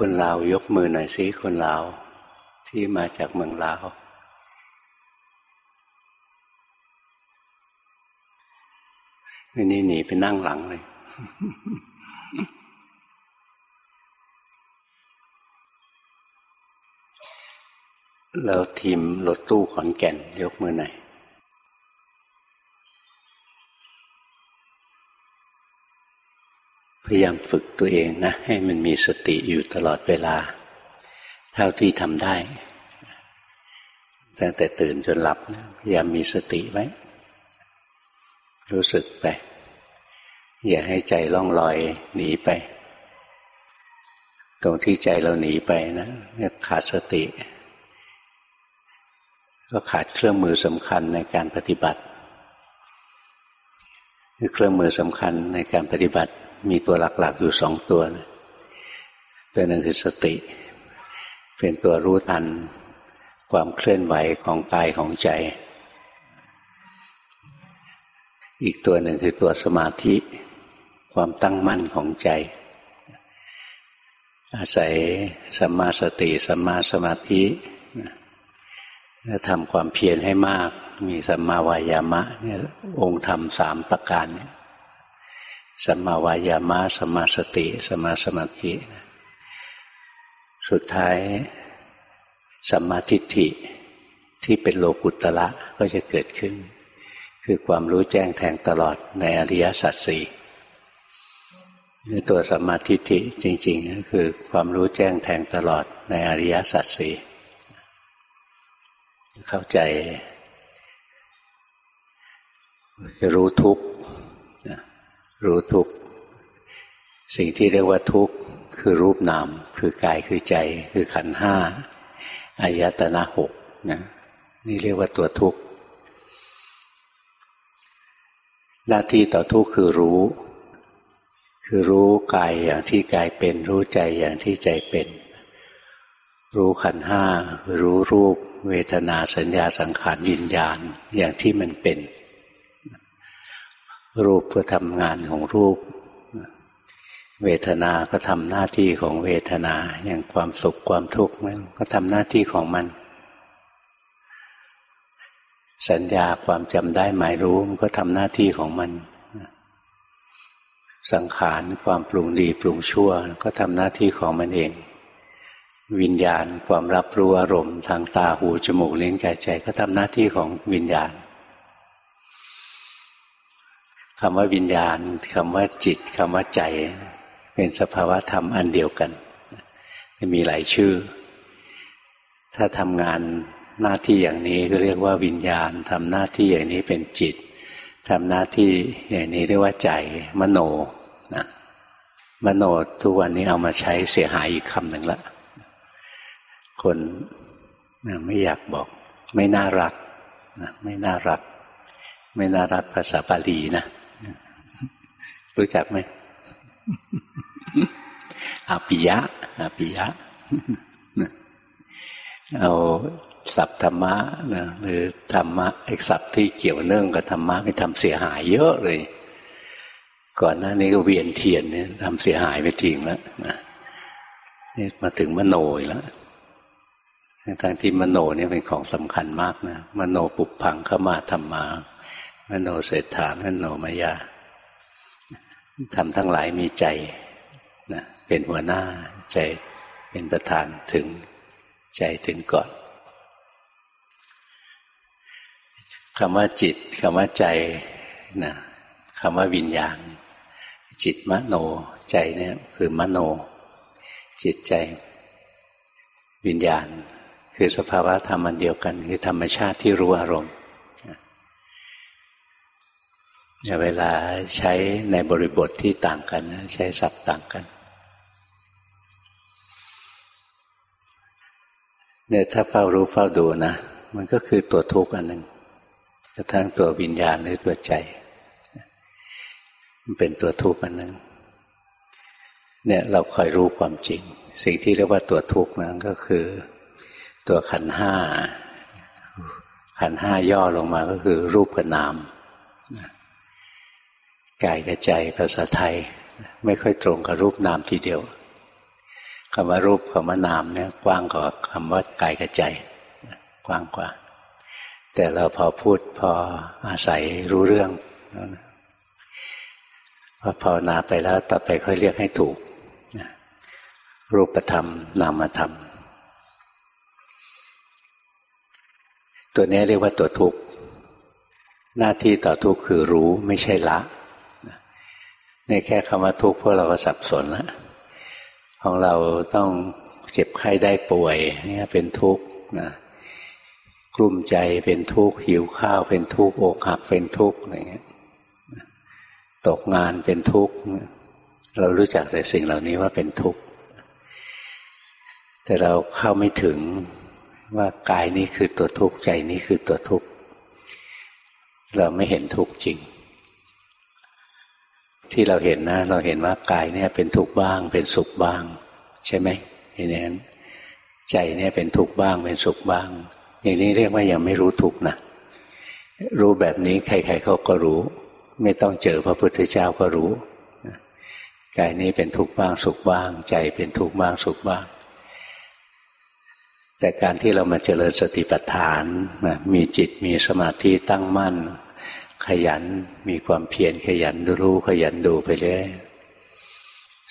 คนลาวยกมือหน่อยสิคนลาวที่มาจากเมืองลาววันนี้หนีไปนั่งหลังเลย แล้วทีมรถตู้ขอนแก่นยกมือหน่อย พยายามฝึกตัวเองนะ ให้มันมีสติอยู่ตลอดเวลา เท่าที่ทำได้ ตั้งแต่ตื่นจนหลับนะพยายามมีสติไว้ รู้สึกไป อย่าให้ใจล่องลอยหนีไป ตรงที่ใจเราหนีไปนี่ขาดสติ ก็ขาดเครื่องมือสำคัญในการปฏิบัติเครื่องมือสำคัญในการปฏิบัติ มีตัวหลักๆอยู่สองตัวนะตัวหนึ่งคือสติ เป็นตัวรู้ทัน ความเคลื่อนไหวของกายของใจ อีกตัวหนึ่งคือตัวสมาธิ ความตั้งมั่นของใจ อาศัยสัมมาสติสัมมาสมาธิทำความเพียรให้มาก มีสัมมาวายามะเนี่ยองค์ธรรมสามประการเนี่ย สัมมาวายามะสัมมาสติสัมมาสมาธิสุดท้ายสัมมาทิฏฐิที่เป็นโลกุตละก็จะเกิดขึ้น คือความรู้แจ้งแทงตลอดในอริยสัจสี่ตัวสัมมาทิฏฐิจริง ๆ ก็คือความรู้แจ้งแทงตลอดในอริยสัจสี่เข้าใจรู้ทุกข์ รู้ทุกสิ่งที่เรียกว่าทุกคือรูปนาม คือกายคือใจ คือขันห้าอายตนะหกนะนี่เรียกว่าตัวทุกข์หน้าที่ต่อทุกข์คือรู้ คือรู้กายอย่างที่กายเป็น รู้ใจอย่างที่ใจเป็น รู้ขันห้ารู้รูป เวทนาสัญญาสังขารวิญญาณอย่างที่มันเป็น รูปก็ทำงานของรูป เวทนาก็ทำหน้าที่ของเวทนาอย่างความสุขความทุกข์มันก็ทำหน้าที่ของมัน สัญญาความจำได้หมายรู้มันก็ทำหน้าที่ของมัน สังขารความปรุงดีปรุงชั่วก็ทำหน้าที่ของมันเอง วิญญาณความรับรู้อารมณ์ทางตาหูจมูกลิ้นกายใจก็ทำหน้าที่ของวิญญาณ คำว่าวิญญาณคำว่าจิตคำว่าใจ เป็นสภาวะธรรมอันเดียวกัน มีหลายชื่อ ถ้าทำงานหน้าที่อย่างนี้ก็เรียกว่าวิญญาณทำหน้าที่อย่างนี้เป็นจิตทำหน้าที่อย่างนี้เรียกว่าใจมโนนะมโนทุกวันนี้เอามาใช้เสียหายอีกคำหนึ่งละคนไม่อยากบอก ไม่น่ารักนะไม่น่ารัก ไม่น่ารักภาษาบาลีนะ รู้จักไหมอาปิยะอาปิยะเอาศัพท์ธรรมะนะหรือธรรมะไอ้ศัพท์ที่เกี่ยวเนื่องกับธรรมะไม่ทำเสียหายเยอะเลย ก่อนหน้านี้ก็เวียนเทียนเนี่ยทำเสียหายไปทิ้งแล้วนะนี่มาถึงมโนอีกแล้วทางที่มโนเนี่ยเป็นของสำคัญมากนะมโนปุพังเข้ามาธรรมมามโนเศรษฐามโนมายา ทำทั้งหลายมีใจนะเป็นหัวหน้าใจเป็นประธานถึงใจถึงก่อนคำว่าจิตคำว่าใจนะคำว่าวิญญาณ จิตมโนใจเนี่ยคือมโน จิตใจ วิญญาณ คือสภาวะธรรมอันเดียวกัน คือธรรมชาติที่รู้อารมณ์ เวลาใช้ในบริบทที่ต่างกันใช้ศัพท์ต่างกันเนี่ยถ้าเฝ้ารู้เฝ้าดูนะ มันก็คือตัวทุกข์อันหนึ่งกระทั่งตัววิญญาณหรือตัวใจ มันเป็นตัวทุกข์อันหนึ่งเนี่ยเราคอยรู้ความจริง สิ่งที่เรียกว่าตัวทุกข์นั้นก็คือ ตัวขันห้าขันห้าย่อลงมาก็คือรูปกับนาม กายกับใจภาษาไทย ไม่ค่อยตรงกับรูปนามทีเดียวคำว่ารูปคำว่านามเนี่ยกว้างกว่าคำว่ากายกับใจ กว้างกว่า แต่เราพอพูดพออาศัยรู้เรื่องพอภาวนาไปแล้วต่อไปค่อยเรียกให้ถูก รูปธรรม นามธรรม ตัวนี้เรียกว่าตัวทุกข์หน้าที่ต่อทุกข์คือรู้ไม่ใช่ละ ในแค่คำว่าทุกข์พวกเราก็สับสนแล้วของเราต้องเจ็บไข้ได้ป่วยนี่เป็นทุกข์นะกลุ้มใจเป็นทุกข์หิวข้าวเป็นทุกข์อกหักเป็นทุกข์อะไรเงี้ยตกงานเป็นทุกข์เรารู้จักแต่สิ่งเหล่านี้ว่าเป็นทุกข์แต่เราเข้าไม่ถึงว่ากายนี้คือตัวทุกข์ใจนี้คือตัวทุกข์เราไม่เห็นทุกข์จริง ที่เราเห็นนะ เราเห็นว่ากายเนี่ยเป็นทุกข์บ้าง เป็นสุขบ้าง ใช่ไหมอย่างนี้ใจเนี่ยเป็นทุกข์บ้างเป็นสุขบ้าง อย่างนี้เรียกว่ายังไม่รู้ทุกข์นะรู้แบบนี้ใครๆเขาก็รู้ ไม่ต้องเจอพระพุทธเจ้าก็รู้กายนี้เป็นทุกข์บ้างสุขบ้าง ใจเป็นทุกข์บ้างสุขบ้าง แต่การที่เรามาเจริญสติปัฏฐานนะมีจิตมีสมาธิตั้งมั่น ขยันมีความเพียรขยันรู้ขยันดูไปเรื่อย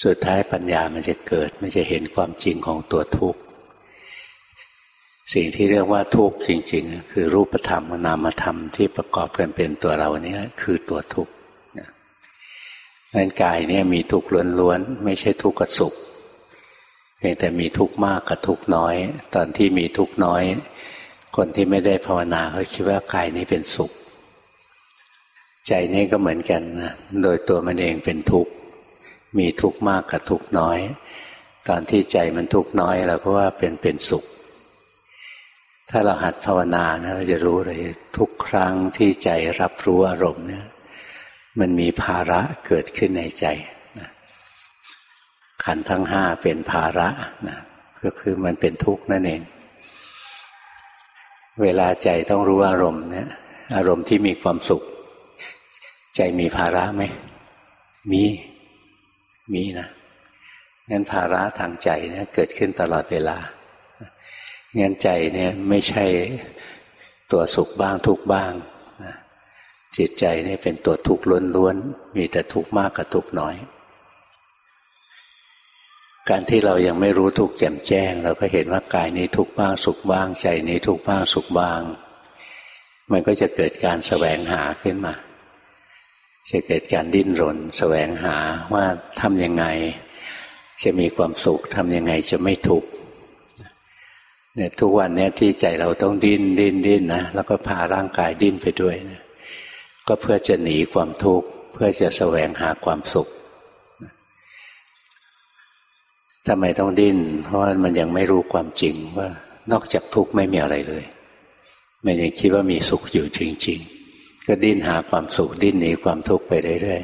สุดท้ายปัญญามันจะเกิด มันจะเห็นความจริงของตัวทุกข์ สิ่งที่เรียกว่าทุกข์จริง ๆ คือรูปธรรมนามธรรมที่ประกอบกันเป็นตัวเรานี้คือตัวทุกข์งั้นกายเนี่ยมีทุกข์ล้วนๆไม่ใช่ทุกข์กับสุขเพียงแต่มีทุกข์มากกับทุกข์น้อย ตอนที่มีทุกข์น้อย คนที่ไม่ได้ภาวนาเขาคิดว่ากายนี้เป็นสุข ใจนี้ก็เหมือนกันนะโดยตัวมันเองเป็นทุกข์ มีทุกข์มากกับทุกข์น้อย ตอนที่ใจมันทุกข์น้อยเราก็ว่าเป็นเป็นสุข ถ้าเราหัดภาวนานะเราจะรู้เลยทุกครั้งที่ใจรับรู้อารมณ์เนี่ยมันมีภาระเกิดขึ้นในใจขันทั้งห้าเป็นภาระนะก็คือมันเป็นทุกข์นั่นเอง เวลาใจต้องรู้อารมณ์เนี่ยอารมณ์ที่มีความสุข ใจมีภาระไหม มี มีนะงั้นภาระทางใจเนี่ยเกิดขึ้นตลอดเวลางั้นใจเนี่ยไม่ใช่ตัวสุขบ้างทุกบ้างจิตใจนี่เป็นตัวทุกข์ล้วนๆ มีแต่ทุกข์มากกับทุกข์น้อย การที่เรายังไม่รู้ทุกข์แจ่มแจ้ง เราก็เห็นว่ากายนี้ทุกข์บ้างสุขบ้าง ใจนี้ทุกข์บ้างสุขบ้าง มันก็จะเกิดการแสวงหาขึ้นมา จะเกิดการดิ้นรนแสวงหาว่าทำยังไง จะมีความสุขทำยังไงจะไม่ทุกข์เนี่ยทุกวันเนี้ยที่ใจเราต้องดิ้นดิ้นดิ้นนะแล้วก็พาร่างกายดิ้นไปด้วยนะก็เพื่อจะหนีความทุกข์เพื่อจะแสวงหาความสุขทำไมต้องดิ้น เพราะว่ามันยังไม่รู้ความจริงว่านอกจากทุกข์ไม่มีอะไรเลย มันยังคิดว่ามีสุขอยู่จริง ๆ ก็ดิ้นหาความสุขดิ้นหนีความทุกข์ไปเรื่อย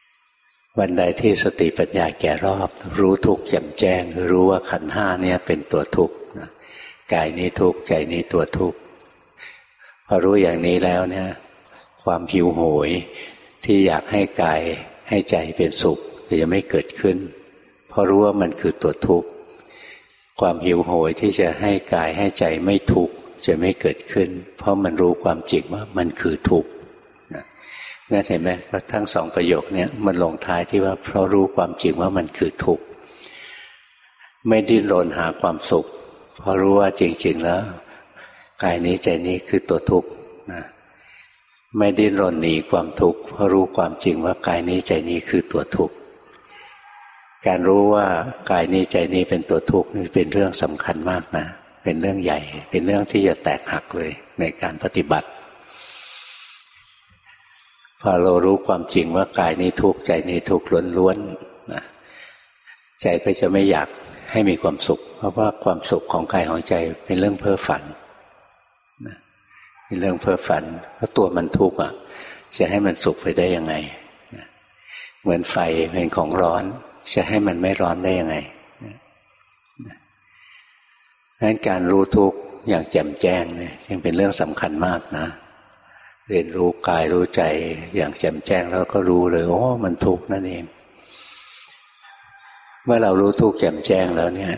ๆวันใดที่สติปัญญาแก่รอบ รู้ทุกข์แจ่มแจ้ง รู้ว่าขันห้าเนี่ยเป็นตัวทุกข์กายนี้ทุกข์ใจนี้ตัวทุกข์พอรู้อย่างนี้แล้วเนี่ย ความหิวโหยที่อยากให้กายให้ใจเป็นสุขจะไม่เกิดขึ้น เพราะรู้ว่ามันคือตัวทุกข์ความหิวโหยที่จะให้กายให้ใจไม่ทุกข์ จะไม่เกิดขึ้น เพราะมันรู้ความจริงว่ามันคือทุกข์นั่นเห็นไหมทั้งสองประโยคนี้มันลงท้ายที่ว่า เพราะรู้ความจริงว่ามันคือทุกข์ไม่ดิ้นรนหาความสุข เพราะรู้ว่าจริง ๆ แล้วกายนี้ใจนี้คือตัวทุกข์นะไม่ดิ้นรนหนีความทุกข์เพราะรู้ความจริงว่ากายนี้ใจนี้คือตัวทุกข์การรู้ว่ากายนี้ใจนี้เป็นตัวทุกข์นี่เป็นเรื่องสำคัญมากนะ เป็นเรื่องใหญ่ เป็นเรื่องที่จะแตกหักเลยในการปฏิบัติ พอเรารู้ความจริงว่ากายนี้ทุกข์ใจนี้ทุกข์ล้วนๆนะใจก็จะไม่อยากให้มีความสุข เพราะว่าความสุขของกายของใจเป็นเรื่องเพ้อฝันนะเป็นเรื่องเพ้อฝันเพราะตัวมันทุกข์อะ จะให้มันสุขไปได้ยังไงเหมือนไฟเป็นของร้อน จะให้มันไม่ร้อนได้ยังไง งั้นการรู้ทุกอย่างแจ่มแจ้งเนี่ยยังเป็นเรื่องสำคัญมากนะเรียนรู้กายรู้ใจอย่างแจ่มแจ้งแล้วก็รู้เลยโอ้มันทุกข์นั่นเอง เมื่อเรารู้ทุกข์แจ่มแจ้งแล้วเนี่ย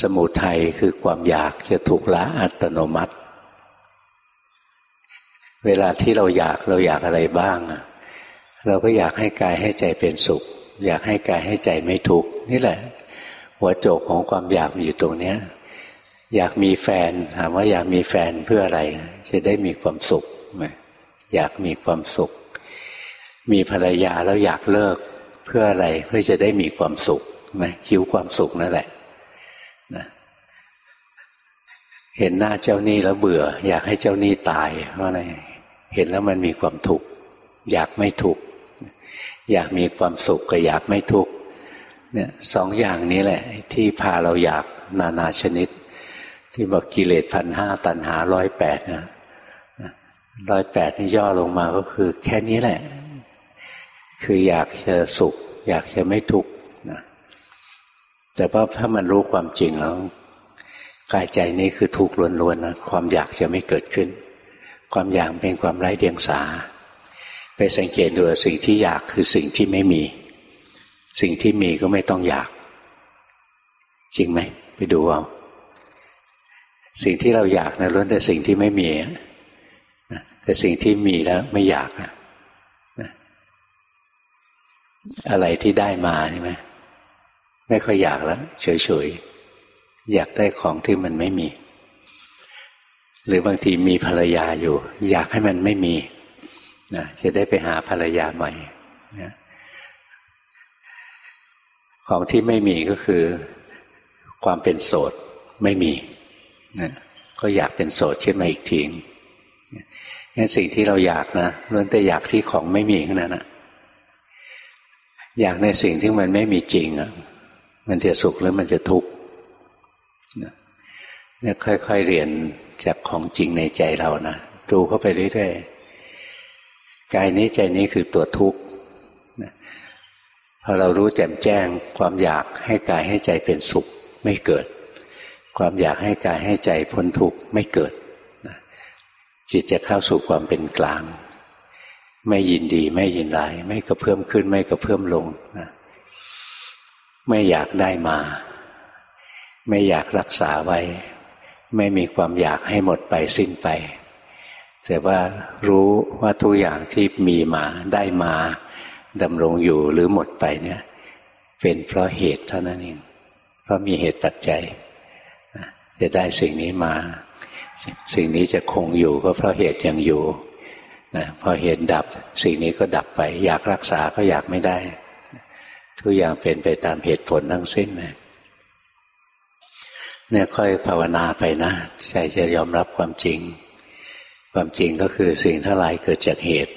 สมุทัยคือความอยากจะถูกละอัตโนมัติ เวลาที่เราอยากเราอยากอะไรบ้างเราก็อยากให้กายให้ใจเป็นสุข อยากให้กายให้ใจไม่ทุกข์นี่แหละ หัวโจกของความอยากอยู่ตรงเนี้ยอยากมีแฟนถามว่าอยากมีแฟนเพื่ออะไร จะได้มีความสุขไหมอยากมีความสุข มีภรรยาแล้วอยากเลิกเพื่ออะไรเพื่อจะได้มีความสุขไหมหิวความสุขนั่นแหละนะเห็นหน้าเจ้าหนี้แล้วเบื่อ อยากให้เจ้าหนี้ตายเพราะอะไรเห็นแล้วมันมีความทุกข์อยากไม่ทุกข์อยากมีความสุขกับอยากไม่ทุกข์ เนี่ยสองอย่างนี้แหละ ที่พาเราอยากนานาชนิด ที่บอกกิเลสพันห้าตันหาร้อยแปดนะร้อยแปดนี่ย่อลงมาก็คือ แค่นี้แหละ คืออยากจะสุข อยากจะไม่ทุกข์นะแต่ว่าถ้ามันรู้ความจริงแล้วกายใจนี้คือทุกข์ล้วนๆนะความอยากจะไม่เกิดขึ้น ความอยากเป็นความไร้เดียงสา ไปสังเกตดูสิ่งที่อยากคือสิ่งที่ไม่มี สิ่งที่มีก็ไม่ต้องอยาก จริงไหม ไปดูเอาสิ่งที่เราอยากนะล้วนแต่สิ่งที่ไม่มีแต่สิ่งที่มีแล้วไม่อยากนะอะไรที่ได้มาใช่ไหมไม่ค่อยอยากแล้วเฉยๆอยากได้ของที่มันไม่มี หรือบางทีมีภรรยาอยู่ อยากให้มันไม่มีนะจะได้ไปหาภรรยาใหม่นะ ของที่ไม่มีก็คือความเป็นโสดไม่มีนะก็อยากเป็นโสดขึ้นมาอีกทีงั้นสิ่งที่เราอยากนะล้วนแต่อยากที่ของไม่มีขนาดนั้นอยากในสิ่งที่มันไม่มีจริงอะ มันจะสุขหรือมันจะทุกข์เนี่ยค่อยๆเรียนจากของจริงในใจเรานะดูเข้าไปเรื่อยๆกายนี้ใจนี้คือตัวทุกข์ อเรารู้แจ่มแจ้ง ความอยากให้กายให้ใจเป็นสุขไม่เกิด ความอยากให้กายให้ใจพ้นทุกข์ไม่เกิด จิตจะเข้าสู่ความเป็นกลาง ไม่ยินดีไม่ยินร้ายไม่กระเพิ่มขึ้นไม่กระเพิ่มลงนะไม่อยากได้มา ไม่อยากรักษาไว้ ไม่มีความอยากให้หมดไปสิ้นไป แต่ว่ารู้ว่าทุกอย่างที่มีมาได้มา ดำรงอยู่หรือหมดไปเนี่ย เป็นเพราะเหตุเท่านั้นเองเพราะมีเหตุปัจจัยจะได้สิ่งนี้มา สิ่งนี้จะคงอยู่ก็เพราะเหตุยังอยู่นะพอเหตุดับสิ่งนี้ก็ดับไป อยากรักษาก็อยากไม่ได้ ทุกอย่างเป็นไปตามเหตุผลทั้งสิ้นเลยเนี่ยค่อยภาวนาไปนะใจจะยอมรับความจริง ความจริงก็คือสิ่งทั้งหลายเกิดจากเหตุ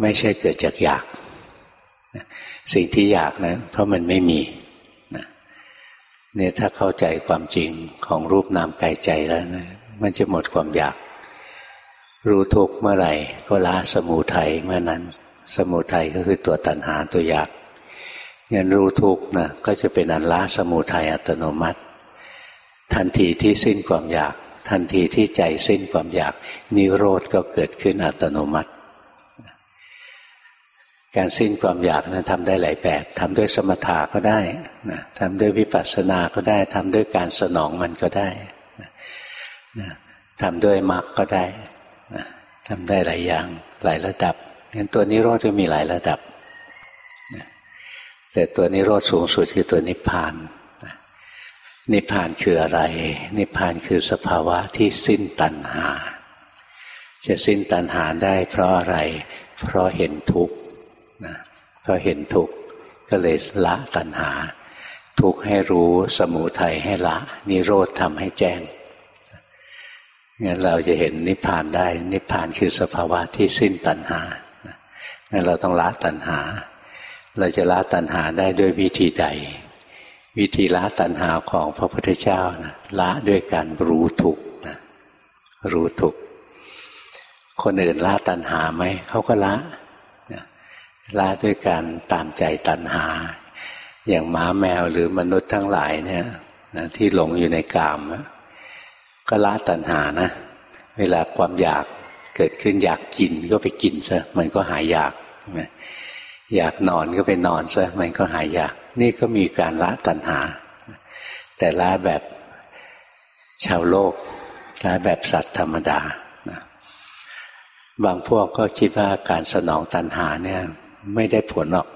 ไม่ใช่เกิดจากอยาก สิ่งที่อยากนะเพราะมันไม่มีเนี่ยถ้าเข้าใจความจริงของรูปนามกายใจแล้วนะมันจะหมดความอยาก รู้ทุกเมื่อไหร่ ก็ละสมูทัยเมื่อนั้น สมูทัยก็คือตัวตัณหาตัวอยากงั้นรู้ทุกนะก็จะเป็นอันละสมุทัยอัตโนมัติ ทันทีที่สิ้นความอยาก ทันทีที่ใจสิ้นความอยาก นิโรธก็เกิดขึ้นอัตโนมัติ การสิ้นความอยากนั้นทำได้หลายแบบทำด้วยสมถะก็ได้นะทำด้วยวิปัสสนาก็ได้ทำด้วยการสนองมันก็ได้นะทำด้วยมรรคก็ได้นะทำได้หลายอย่างหลายระดับงั้นตัวนิโรธก็มีหลายระดับแต่ตัวนิโรธสูงสุดคือตัวนิพพานนิพพานคืออะไร นิพพานคือสภาวะที่สิ้นตัณหา จะสิ้นตัณหาได้เพราะอะไร เพราะเห็นทุกข์ นะเพราะเห็นทุกข์ก็เลยละตัณหา ทุกข์ให้รู้สมุทัยให้ละ นิโรธทำให้แจ้งงั้นเราจะเห็นนิพพานได้ นิพพานคือสภาวะที่สิ้นตัณหางั้นเราต้องละตัณหา เราจะละตัณหาได้ด้วยวิธีใด วิธีละตัณหาของพระพุทธเจ้านะละด้วยการรู้ทุกนะรู้ทุกคนอื่นละตัณหาไหมเขาก็ละ ละด้วยการตามใจตัณหา อย่างหมาแมวหรือมนุษย์ทั้งหลายเนี่ยนะที่หลงอยู่ในกามก็ละตัณหานะ เวลาความอยากเกิดขึ้นอยากกินก็ไปกินซะมันก็หายอยากอยากนอนก็ไปนอนซะมันก็หายอยาก นี่ก็มีการละตัณหา แต่ละแบบชาวโลกละแบบสัตว์ธรรมดาบางพวกก็คิดว่าการสนองตัณหาเนี่ย ไม่ได้ผลหรอก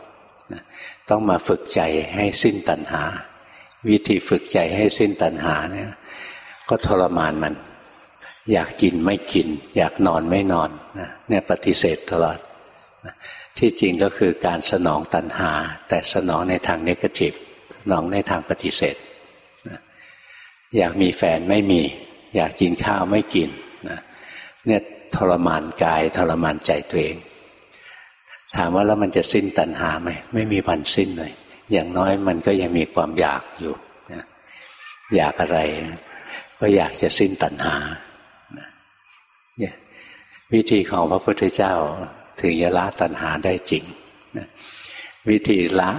ต้องมาฝึกใจให้สิ้นตัณหา วิธีฝึกใจให้สิ้นตัณหาเนี่ยก็ทรมานมัน อยากกินไม่กิน อยากนอนไม่นอนเนี่ยปฏิเสธตลอดที่จริงก็คือการสนองตัณหา แต่สนองในทางเนกาทีฟสนองในทางปฏิเสธอยากมีแฟนไม่มี อยากกินข้าวไม่กินเนี่ยทรมานกายทรมานใจตัวเอง ถามว่าแล้วมันจะสิ้นตัณหาไหมไม่มีวันสิ้นเลย อย่างน้อยมันก็ยังมีความอยากอยู่อยากอะไร ก็อยากจะสิ้นตัณหาวิธีของพระพุทธเจ้าถึงจะละตัณหาได้จริงวิธีละ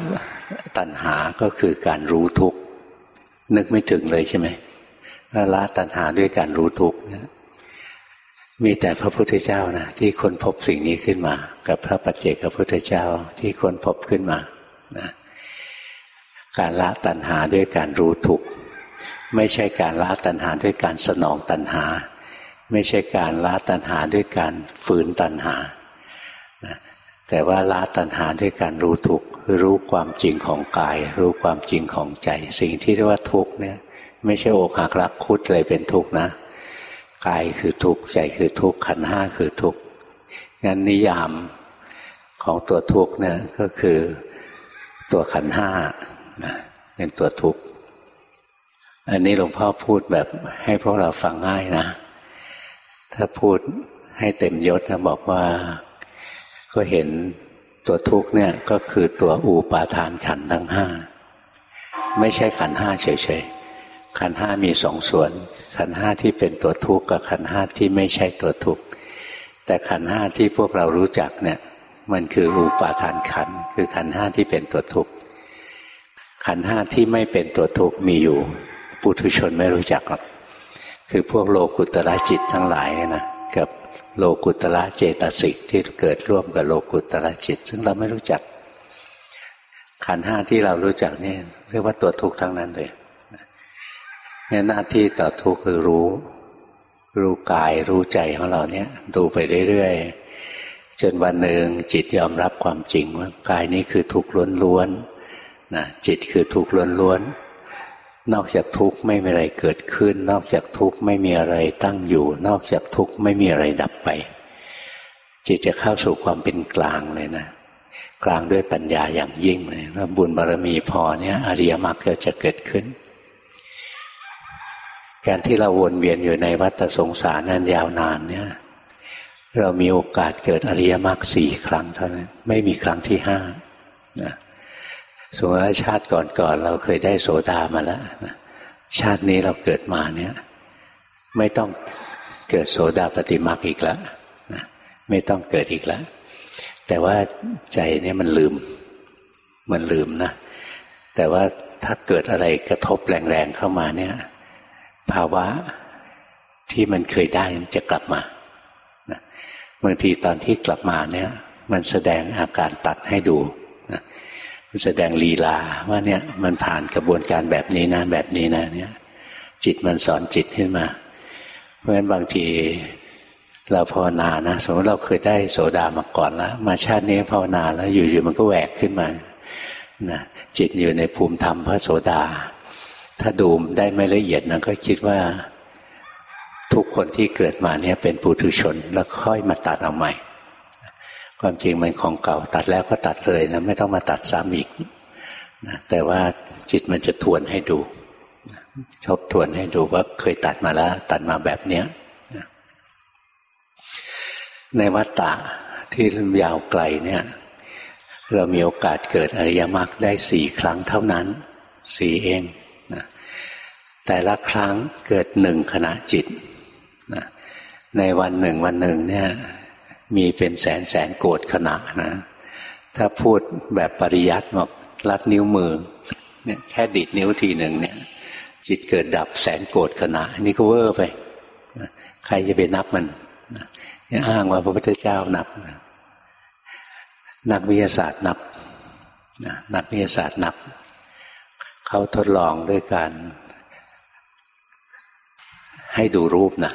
ตัณหาก็คือการรู้ทุกข์นึกไม่ถึงเลยใช่ไหมละตัณหาด้วยการรู้ทุกข์ มีแต่พระพุทธเจ้านะที่คนพบสิ่งนี้ขึ้นมา กับพระปัจเจกพระพุทธเจ้าที่คนพบขึ้นมานะการละตัณหาด้วยการรู้ทุกข์ไม่ใช่การละตัณหาด้วยการสนองตัณหา ไม่ใช่การละตัณหาด้วยการฝืนตัณหา แต่ว่าละตัณหาด้วยการรู้ทุกข์รู้ความจริงของกาย รู้ความจริงของใจ สิ่งที่เรียกว่าทุกข์เนี่ยไม่ใช่อกหักรักคุดเลยเป็นทุกข์นะ กายคือทุกข์ใจคือทุกข์ขันห้าคือทุกข์งั้นนิยามของตัวทุกข์เนี่ยก็คือตัวขันห้าเป็นตัวทุกข์อันนี้หลวงพ่อพูดแบบให้พวกเราฟังง่ายนะ ถ้าพูดให้เต็มยศนะบอกว่าก็เห็นตัวทุกข์เนี่ยก็คือตัวอุปาทานขันทั้งห้า ไม่ใช่ขันห้าเฉยๆ ขันห้ามีสองส่วน ขันห้าที่เป็นตัวทุกข์กับขันห้าที่ไม่ใช่ตัวทุกข์แต่ขันห้าที่พวกเรารู้จักเนี่ยมันคืออุปาทานขันคือขันห้าที่เป็นตัวทุกข์ขันห้าที่ไม่เป็นตัวทุกข์มีอยู่ปุถุชนไม่รู้จักหรอกคือพวกโลกุตระจิตทั้งหลายนะกับโลกุตระเจตสิกที่เกิดร่วมกับโลกุตระจิต ซึ่งเราไม่รู้จัก ขันห้าที่เรารู้จักนี่เรียกว่าตัวทุกข์ทั้งนั้นเลย เนี่ยหน้าที่ต่อทุกข์คือรู้ รู้กายรู้ใจของเราเนี่ย ดูไปเรื่อยๆจนวันหนึ่งจิตยอมรับความจริงว่ากายนี้คือทุกข์ล้วนๆนะจิตคือทุกข์ล้วนๆนอกจากทุกข์ไม่มีอะไรเกิดขึ้น นอกจากทุกข์ไม่มีอะไรตั้งอยู่ นอกจากทุกข์ไม่มีอะไรดับไป จิตจะเข้าสู่ความเป็นกลางเลยนะกลางด้วยปัญญาอย่างยิ่งเลยถ้าบุญบารมีพอเนี่ยอริยมรรคก็จะเกิดขึ้น การที่เราวนเวียนอยู่ในวัฏสงสารนั้นยาวนานเนี่ย เรามีโอกาสเกิดอริยมรรคสี่ครั้งเท่านั้น ไม่มีครั้งที่ห้านะสมมติว่าชาติก่อนๆเราเคยได้โสดามาแล้วชาตินี้เราเกิดมาเนี่ย ไม่ต้องเกิดโสดาปฏิมาอีกแล้วนะไม่ต้องเกิดอีกแล้ว แต่ว่าใจเนี่ยมันลืม มันลืมนะ แต่ว่าถ้าเกิดอะไรกระทบแรงๆเข้ามาเนี่ย ภาวะที่มันเคยได้มันจะกลับมาบางทีตอนที่กลับมาเนี่ย มันแสดงอาการตัดให้ดูแสดงลีลาว่าเนี่ยมันผ่านกระบวนการแบบนี้นะแบบนี้นะเนี่ย จิตมันสอนจิตขึ้นมา เพราะฉะนั้นบางทีเราภาวนานะสมมติเราเคยได้โสดามาก่อนแล้ว มาชาตินี้ภาวนาแล้วอยู่ๆมันก็แหวกขึ้นมานะจิตอยู่ในภูมิธรรมพระโสดา ถ้าดูได้ไม่ละเอียดนะก็คิดว่าทุกคนที่เกิดมาเนี่ยเป็นปุถุชนแล้วค่อยมาตัดเอาใหม่ ความจริงมันของเก่าตัดแล้วก็ตัดเลยนะไม่ต้องมาตัดซ้ำอีกนะแต่ว่าจิตมันจะทวนให้ดูชอบทวนให้ดูว่าเคยตัดมาแล้ว ตัดมาแบบเนี้ยในวัฏฏะที่ยาวไกลเนี่ย เรามีโอกาสเกิดอริยมรรคได้สี่ครั้งเท่านั้นสี่เอง แต่ละครั้งเกิดหนึ่งขณะจิตนะในวันหนึ่งวันหนึ่งเนี่ยมีเป็นแสนแสนโกดขณะนะ ถ้าพูดแบบปริยัติบอกลัดนิ้วมือเนี่ยแค่ดิดนิ้วทีหนึ่งเนี่ย จิตเกิดดับแสนโกดขณะนี่ก็เวอร์ไปใครจะไปนับมันนี่อ้างว่าพระพุทธเจ้านับ นักวิทยาศาสตร์นับนักวิทยาศาสตร์นับ เขาทดลองด้วยการ ให้ดูรูปนะ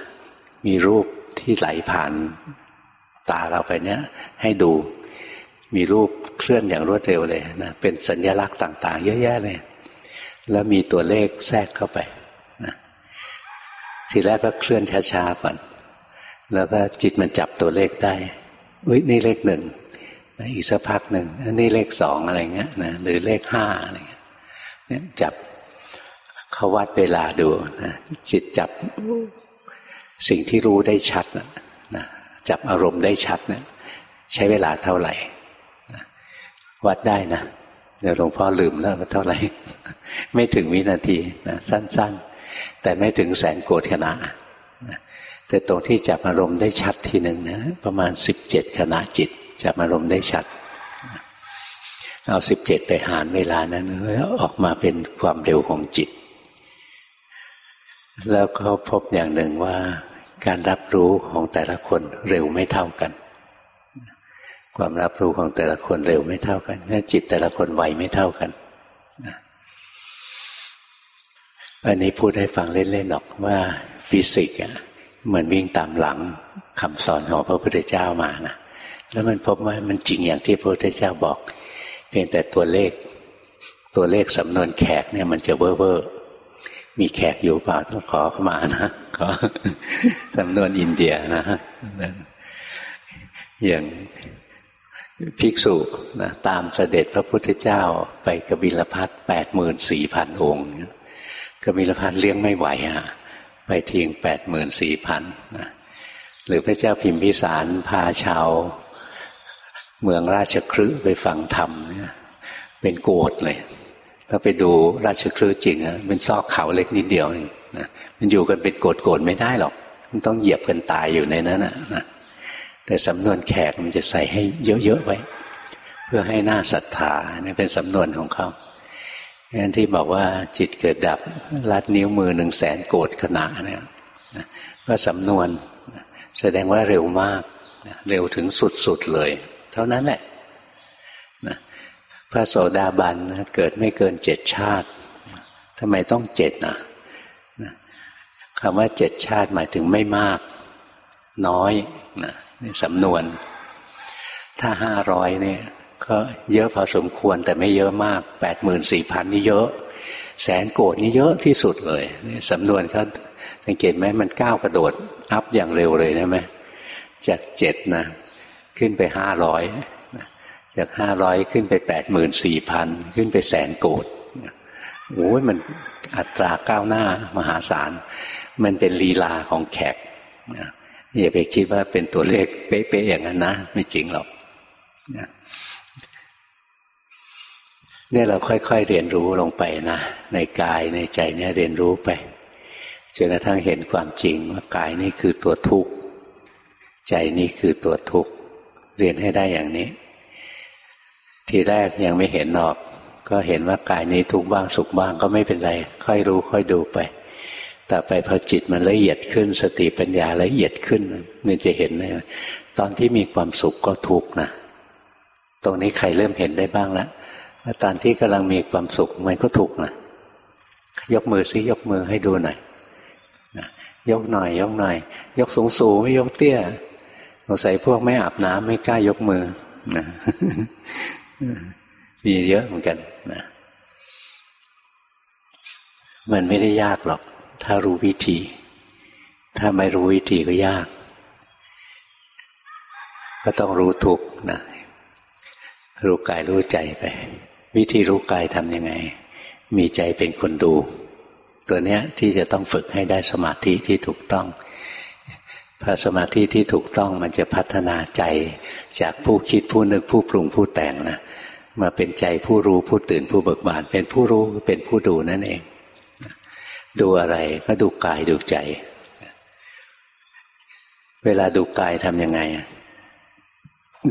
มีรูปที่ไหลผ่านตาเราไปเนี้ยให้ดูมีรูปเคลื่อนอย่างรวดเร็วเลยนะเป็นสัญญลักษณ์ต่าง ๆ เยอะแยะเลย แล้วมีตัวเลขแทรกเข้าไปนะทีแรกก็เคลื่อนช้าๆก่อน แล้วก็จิตมันจับตัวเลขได้อุ้ยนี่เลขหนึ่งนะอีกสักพักหนึ่งนี่เลขสองอะไรเงี้ยนะหรือเลขห้าอะไรเงี้ยนี่ยจับ เขาวัดเวลาดูนะจิตจับสิ่งที่รู้ได้ชัดนะนะจับอารมณ์ได้ชัดเนะี่ยใช้เวลาเท่าไหร่นะวัดได้นะเดี๋ยวหลวงพ่อลืมแล้วว่าเท่าไหร่ ไม่ถึงวินาทีนะสั้น ๆ แต่ไม่ถึงแสนโกรธขณะนะแต่ตรงที่จับอารมณ์ได้ชัดทีหนึ่งนะประมาณสิบเจ็ดขณะจิต จับอารมณ์ได้ชัดเอาสิบเจ็ดไปหารเวลานั้นออกมาเป็นความเร็วของจิต แล้วก็พบอย่างหนึ่งว่าการรับรู้ของแต่ละคนเร็วไม่เท่ากัน ความรับรู้ของแต่ละคนเร็วไม่เท่ากันแค่จิตแต่ละคนไวไม่เท่ากันอันนี้พูดให้ฟังเล่นๆหรอกว่าฟิสิกส์เหมือนวิ่งตามหลังคำสอนของพระพุทธเจ้ามานะแล้วมันพบว่ามันจริงอย่างที่พระพุทธเจ้าบอก เพียงแต่ตัวเลข ตัวเลขสำนวนแขกเนี่ยมันจะเบ้อเบ้อ มีแขกอยู่เปล่าต้องขอเข้ามานะขอสำนวนอินเดียนะอย่างภิกษุนะตามเสด็จพระพุทธเจ้าไปกบิลพัทแปดหมื่นสี่พันองค์กบิลพัทเลี้ยงไม่ไหวอะไปทิ้งแปดหมื่นสี่พันหรือพระเจ้าพิมพิสารพาชาว เมืองราชครืไปฟังธรรมเป็นโกดเลย ถ้าไปดูราชครืจริงอะเป็นซอกเขาเล็กนิดเดียวนะมันอยู่กันเป็นโกดโกดไม่ได้หรอกมันต้องเหยียบกันตายอยู่ในนั้นนะแต่สำนวนแขกมันจะใส่ให้เยอะๆไว้ เพื่อให้หน้าศรัทธานี่เป็นสำนวนของเขางั้นที่บอกว่าจิตเกิดดับลัดนิ้วมือหนึ่งแสนโกดขณะเนี่ยก็สำนวนแสดงว่าเร็วมาก เร็วถึงสุดๆเลย เท่านั้นแหละ พระโสดาบันนะเกิดไม่เกินเจ็ดชาติทำไมต้องเจ็ดนะคำว่าเจ็ดชาติหมายถึงไม่มาก น้อยนะนี่สำนวน ถ้าห้าร้อยเนี่ย ก็เยอะพอสมควรแต่ไม่เยอะมากแปดหมื่นสี่พันนี่เยอะ แสนโกดนี่เยอะที่สุดเลยนี่สำนวนเขาสังเกตไหมมันก้าวกระโดด อัพอย่างเร็วเลยใช่ไหมจากเจ็ดนะ ขึ้นไปห้าร้อย จากห้าร้อยขึ้นไปแปดหมื่นสี่พันขึ้นไปแสนโกดโอ้ยมันอัตราก้าวหน้ามหาศาล มันเป็นลีลาของแขกอย่าไปคิดว่าเป็นตัวเลขเป๊ะๆอย่างนั้นนะ ไม่จริงหรอกเนี่ยเราค่อยๆเรียนรู้ลงไปนะ ในกายในใจเนี่ยเรียนรู้ไปจนกระทั่งเห็นความจริงว่ากายนี่คือตัวทุกข์ ใจนี่คือตัวทุกข์ เรียนให้ได้อย่างนี้ ทีแรกยังไม่เห็นหรอก ก็เห็นว่ากายนี้ทุกบ้างสุขบ้างก็ไม่เป็นไร ค่อยรู้ค่อยดูไป แต่ไปพอจิตมันละเอียดขึ้น สติปัญญาละเอียดขึ้นมันจะเห็นเลยตอนที่มีความสุขก็ทุกข์นะตรงนี้ใครเริ่มเห็นได้บ้างแล้วว่าตอนที่กำลังมีความสุขมันก็ทุกข์นะยกมือซิยกมือให้ดูหน่อยยกหน่อย ยกหน่อย ยกสูงสูงไม่ยกเตี้ยสงสัยพวกไม่อาบน้ำไม่กล้ายกมือนะ มีเยอะเหมือนกันนะมันไม่ได้ยากหรอก ถ้ารู้วิธี ถ้าไม่รู้วิธีก็ยาก ก็ต้องรู้ทุกนะรู้กายรู้ใจไป วิธีรู้กายทำยังไง มีใจเป็นคนดู ตัวเนี้ยที่จะต้องฝึกให้ได้สมาธิที่ถูกต้องพอสมาธิที่ถูกต้องมันจะพัฒนาใจจากผู้คิดผู้นึกผู้ปรุงผู้แต่งนะ มาเป็นใจผู้รู้ผู้ตื่นผู้เบิกบาน เป็นผู้รู้เป็นผู้ดูนั่นเอง ดูอะไรก็ดูกายดูใจ เวลาดูกายทำยังไง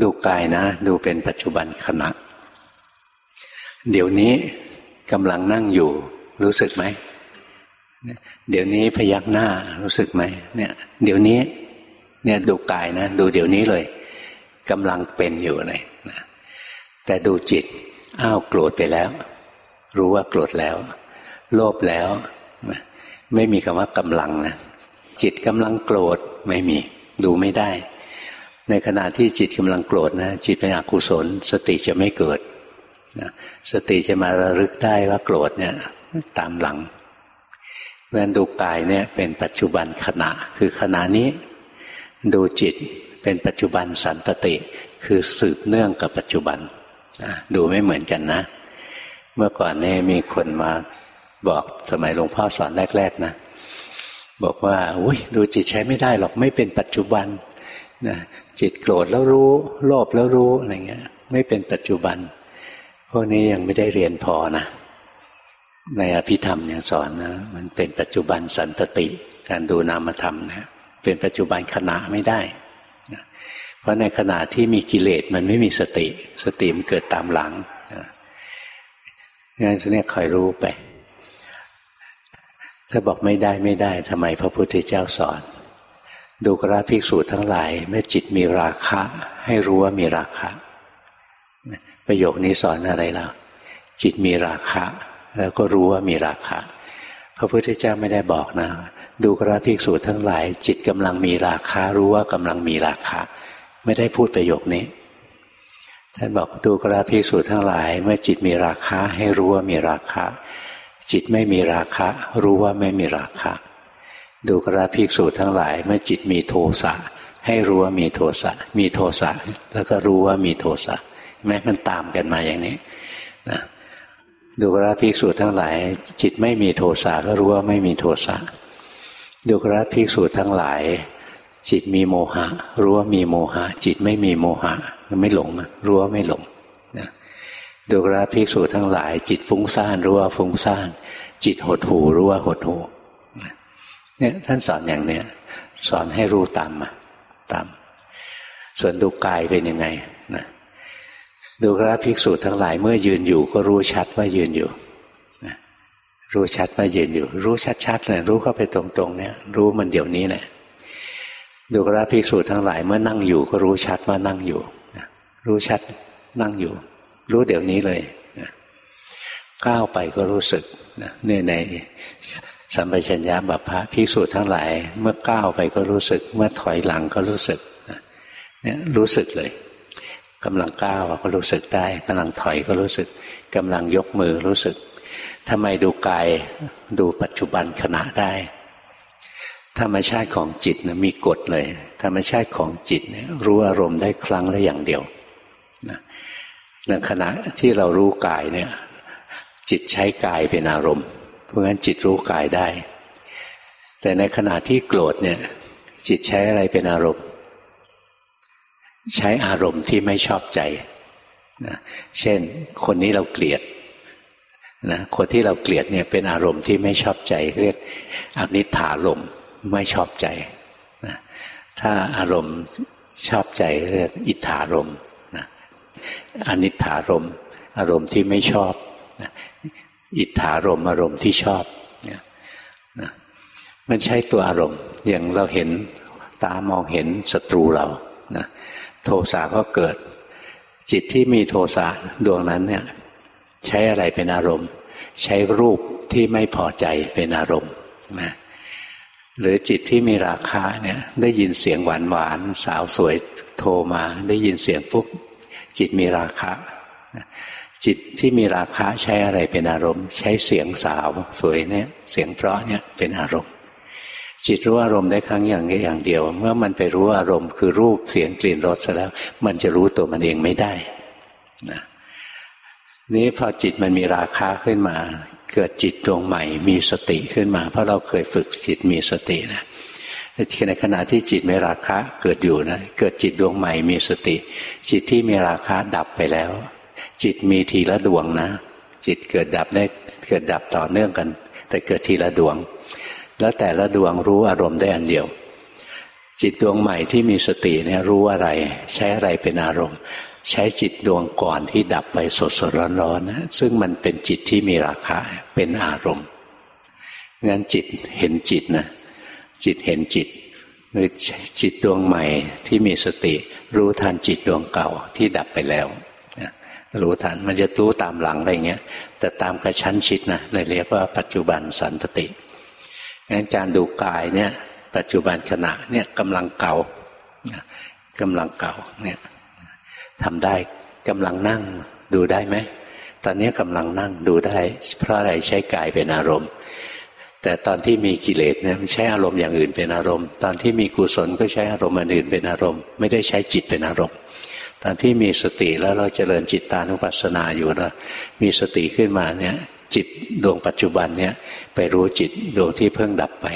ดูกายนะ ดูเป็นปัจจุบันขณะ เดี๋ยวนี้กำลังนั่งอยู่ รู้สึกไหมเดี๋ยวนี้พยักหน้ารู้สึกไหมเนี่ย เดี๋ยวนี้ เนี่ยดูกายนะ ดูเดี๋ยวนี้เลยกำลังเป็นอยู่เลย แต่ดูจิตอ้าวโกรธไปแล้ว รู้ว่าโกรธแล้ว โลภแล้ว ไม่มีคำว่ากำลังนะจิตกำลังโกรธไม่มี ดูไม่ได้ ในขณะที่จิตกำลังโกรธนะจิตเป็นอกุศล สติจะไม่เกิดสติจะมาระลึกได้ว่าโกรธเนี่ย ตามหลังเพราะนั้นดูกายเนี่ยเป็นปัจจุบันขณะ คือขณะนี้ ดูจิตเป็นปัจจุบันสันตติ คือสืบเนื่องกับปัจจุบัน ดูไม่เหมือนกันนะ เมื่อก่อนนี่มีคนมาบอกสมัยหลวงพ่อสอนแรก ๆ นะ บอกว่าอุ้ยดูจิตใช้ไม่ได้หรอกไม่เป็นปัจจุบันนะจิตโกรธแล้วรู้ โลภแล้วรู้อะไรเงี้ย ไม่เป็นปัจจุบันพวกนี้ยังไม่ได้เรียนพอนะในอภิธรรมยังสอนนะมันเป็นปัจจุบันสันตติ การดูนามธรรมนะเป็นปัจจุบันขณะไม่ได้นะ เพราะในขณะที่มีกิเลสมันไม่มีสติ สติมันเกิดตามหลังงั้นเนี่ยคอยรู้ไป ถ้าบอกไม่ได้ไม่ได้ทำไมพระพุทธเจ้าสอน ดูกราภิกษุทั้งหลาย เมื่อจิตมีราคะ ให้รู้ว่ามีราคะ ประโยคนี้สอนอะไรเราจิตมีราคะ แล้วก็รู้ว่ามีราคะ พระพุทธเจ้าไม่ได้บอกนะ ดูกราภิกษุทั้งหลาย จิตกำลังมีราคะ รู้ว่ากำลังมีราคะ ไม่ได้พูดประโยคนี้ท่านบอกดูกราภิกษุทั้งหลาย เมื่อจิตมีราคะให้รู้ว่ามีราคะ จิตไม่มีราคะ รู้ว่าไม่มีราคะ ดูกราภิกษุทั้งหลาย เมื่อจิตมีโทสะให้รู้ว่ามีโทสะมีโทสะแล้วก็รู้ว่ามีโทสะแม้มันตามกันมาอย่างนี้นะดูกราภิกษุทั้งหลาย จิตไม่มีโทสะก็รู้ว่าไม่มีโทสะดูกราภิกษุทั้งหลาย จิตมีโมหะ รู้ว่ามีโมหะ จิตไม่มีโมหะไม่หลงรู้ว่าไม่หลงนะดูกราภิกษุทั้งหลาย จิตฟุ้งซ่านรู้ว่าฟุ้งซ่าน จิตหดหูรู้ว่าหดหูเนี่ยท่านสอนอย่างเนี้ยสอนให้รู้ตามมาตาม ส่วนดูกายเป็นยังไงนะดูพระภิกษุทั้งหลายเมื่อยืนอยู่ก็รู้ชัดว่ายืนอยู่รู้ชัดว่ายืนอยู่ รู้ชัดๆเลยรู้เข้าไปตรงๆ เนี่ย รู้มันเดี๋ยวนี้แหละ ดูพระภิกษุทั้งหลายเมื่อนั่งอยู่ก็รู้ชัดว่านั่งอยู่รู้ชัดนั่งอยู่ รู้เดี๋ยวนี้เลยก้าวไปก็รู้สึกเนี่ยในสัมปชัญญะบัพพะภิกษุทั้งหลาย เมื่อก้าวไปก็รู้สึก เมื่อถอยหลังก็รู้สึกเนี่ยรู้สึกเลยกำลังก้าวก็รู้สึกได้กำลังถอยก็รู้สึกกำลังยกมือรู้สึกทำไมดูกายดูปัจจุบันขณะได้ ธรรมชาติของจิตนะมีกฎเลย ธรรมชาติของจิตรู้อารมณ์ได้ครั้งละอย่างเดียวนะในขณะที่เรารู้กายเนี่ย จิตใช้กายเป็นอารมณ์ เพราะงั้นจิตรู้กายได้ แต่ในขณะที่โกรธเนี่ย จิตใช้อะไรเป็นอารมณ์ ใช้อารมณ์ที่ไม่ชอบใจนะเช่น คนนี้เราเกลียดนะคนที่เราเกลียดเนี่ยเป็นอารมณ์ที่ไม่ชอบใจ เรียกอนิถารม ไม่ชอบใจนะถ้าอารมณ์ชอบใจเรียกอิทธารมนะอนิถารม อารมณ์ที่ไม่ชอบนะอิทธารมอารมณ์ที่ชอบนะนะมันใช้ตัวอารมณ์ อย่างเราเห็นตามองเห็นศัตรูเรานะโทสะก็เกิด จิตที่มีโทสะดวงนั้นเนี่ยใช้อะไรเป็นอารมณ์ ใช้รูปที่ไม่พอใจเป็นอารมณ์นะ หรือจิตที่มีราคาเนี่ย ได้ยินเสียงหวานหวานสาวสวยโทรมา ได้ยินเสียงปุ๊บจิตมีราคาจิตที่มีราคาใช้อะไรเป็นอารมณ์ ใช้เสียงสาวสวยเนี่ย เสียงเพราะเนี่ยเป็นอารมณ์ จิตรู้อารมณ์ได้ครั้งอย่างอย่างเดียว เมื่อมันไปรู้อารมณ์คือรูปเสียงกลิ่นรสแล้ว มันจะรู้ตัวมันเองไม่ได้นะ นี้พอจิตมันมีราคาขึ้นมา เกิดจิตดวงใหม่ มีสติขึ้นมา เพราะเราเคยฝึกจิตมีสตินะในขณะที่จิตไม่ราคะเกิดอยู่นะเกิดจิตดวงใหม่มีสติ จิตที่มีราคะดับไปแล้ว จิตมีทีละดวงนะ จิตเกิดดับได้เกิดดับต่อเนื่องกัน แต่เกิดทีละดวง แล้วแต่ละดวงรู้อารมณ์ได้อันเดียว จิตดวงใหม่ที่มีสติเนี่ยรู้อะไร ใช้อะไรเป็นอารมณ์ ใช้จิตดวงก่อนที่ดับไปสดสดร้อนๆนะซึ่งมันเป็นจิตที่มีราคาเป็นอารมณ์งั้นจิตเห็นจิตนะจิตเห็นจิตหรือจิตดวงใหม่ที่มีสติ รู้ทันจิตดวงเก่าที่ดับไปแล้วรู้ทันมันจะรู้ตามหลังอย่างเงี้ย แต่ตามกระชั้นชิดนะเลยเรียกว่าปัจจุบันสันตติงั้นการดูกายเนี่ย ปัจจุบันขณะเนี่ยกำลังเก่ากำลังเก่าเนี่ย ทำได้กำลังนั่งดูได้ไหมตอนนี้กำลังนั่งดูได้ เพราะอะไรใช้กายเป็นอารมณ์ แต่ตอนที่มีกิเลสเนี่ยใช้อารมณ์อย่างอื่นเป็นอารมณ์ ตอนที่มีกุศลก็ใช้อารมณ์อื่นเป็นอารมณ์ ไม่ได้ใช้จิตเป็นอารมณ์ ตอนที่มีสติแล้วเราจเจริญจิตตานุปัสสนาอยู่นะมีสติขึ้นมาเนี่ยจิตดวงปัจจุบันเนี่ยไปรู้จิตดวงที่เพิ่งดับไป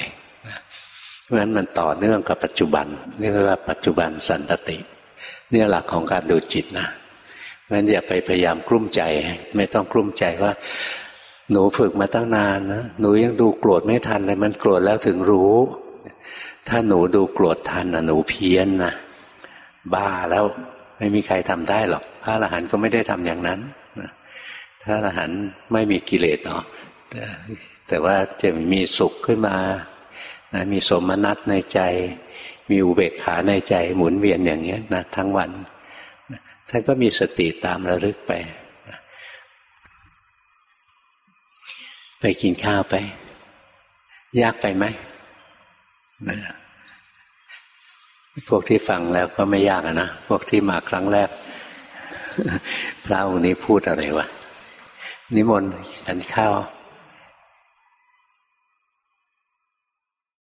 เพราะฉะนั้นมันต่อเนื่องกับปัจจุบันเรียกว่าปัจจุบันสันตติ เนี่ยหลักของการดูจิตนะงั้นอย่าไปพยายามกลุ้มใจ ไม่ต้องกลุ้มใจว่า หนูฝึกมาตั้งนานนะหนูยังดูโกรธไม่ทันเลยมันโกรธแล้วถึงรู้ ถ้าหนูดูโกรธทันนะหนูเพี้ยนนะบ้าแล้วไม่มีใครทำได้หรอก พระอรหันต์ก็ไม่ได้ทำอย่างนั้นพระอรหันต์ไม่มีกิเลสเนาะแต่ว่าจะมีสุขขึ้นมานะมีสมนัตในใจ มีอุเบกขาในใจหมุนเวียนอย่างเงี้ยนะทั้งวันท่านก็มีสติตามระลึกไป ไปกินข้าวไป ยากไปไหมพวกที่ฟังแล้วก็ไม่ยากนะ พวกที่มาครั้งแรก พระองค์นี้พูดอะไรวะ นิมนต์กันข้าว